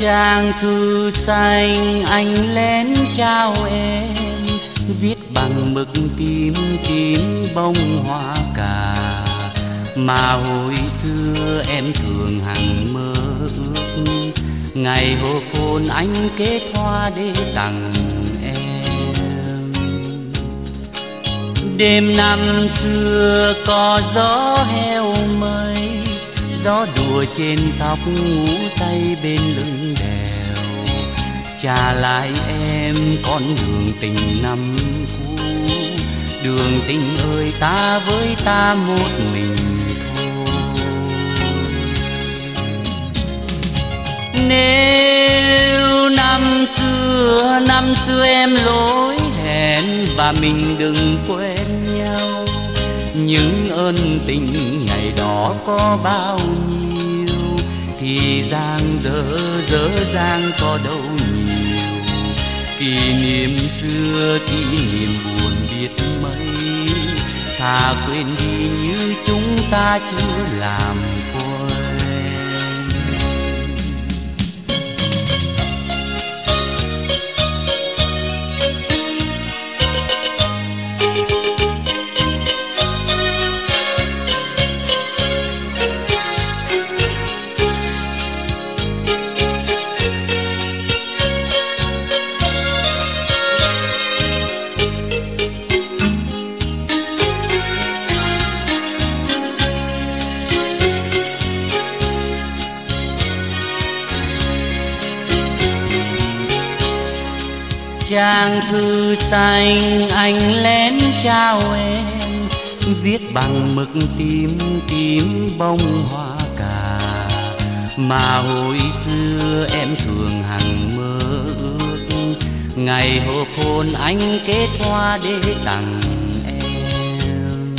trang thư xanh, anh lén trao em. Viết bằng mực tím tím bông hoa cà. Mà hồi xưa em thường hằng mơ ước. Ngày hồ hôn anh kết hoa để tặng em. Đêm năm xưa có gió heo mây gió đùa trên tóc ngủ say bên lưng đèo. Trả lại em con đường tình năm cũ. Đường tình ơi, ta với ta một mình nếu năm xưa năm xưa em lỗi hẹn và mình đừng quên những ơn tình ngày đó có bao nhiêu, thì giang dở dở giang có đâu nhiều. Kỷ niệm xưa, kỷ niệm buồn biết mấy, thà quên đi như chúng ta chưa làm trang thư xanh, anh lén trao em. Viết bằng mực tím tím bông hoa cà. Mà hồi xưa em thường hằng mơ ước. Ngày hộp hôn anh kết hoa để tặng em.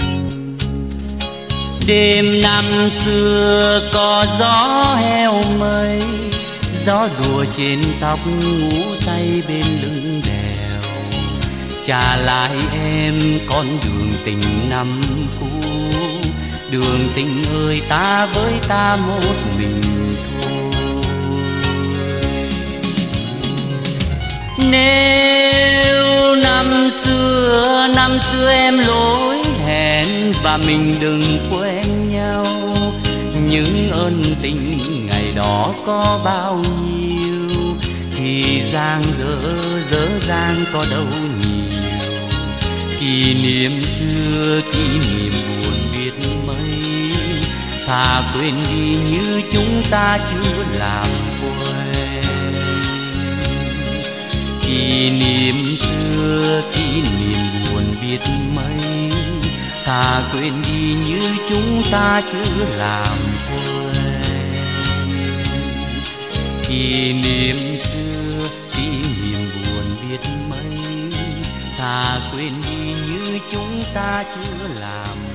Đêm năm xưa có gió heo mây, gió đùa trên tóc ngủ say bên lưng trả lại em con đường tình năm cũ. Đường tình ơi, ta với ta một mình thôi. Nếu năm xưa năm xưa em lỗi hẹn và mình đừng quên nhau. Những ơn tình ngày đó có bao nhiêu? Thì giang dở dở giang có đâu nhiều kỷ niệm xưa, kỷ niệm buồn biết mấy. Thà quên đi như chúng ta chưa làm quen. Kỷ niệm xưa, kỷ niệm buồn biết mấy. Thà quên đi như chúng ta chưa làm quen. Kỷ niệm xưa, kỷ niệm buồn biết mấy. Thà quên đi chúng ta chưa làm.